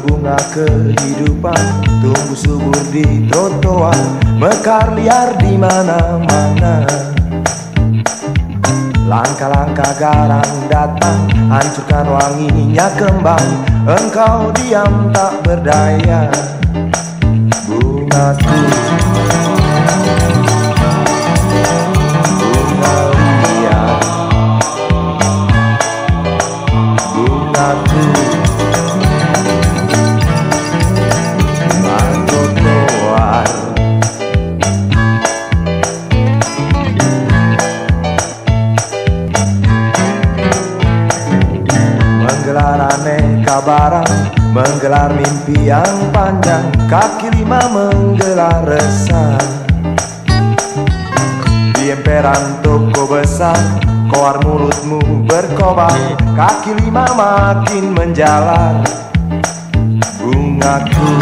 bunga kehidupan tumbuh subur di trotoar mekar liar di mana-mana. Langkah-langkah garang datang hancurkan wanginya kembang. Engkau diam tak berdaya. Bungaku barang Menggelar mimpi yang panjang Kaki lima menggelar resah. Di emperan toko besar Koar mulutmu berkobar Kaki lima makin menjalar. Bungaku.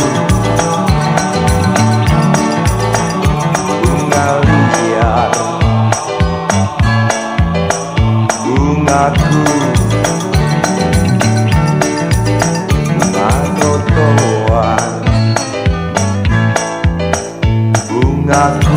Bunga liar. Bungaku 생각.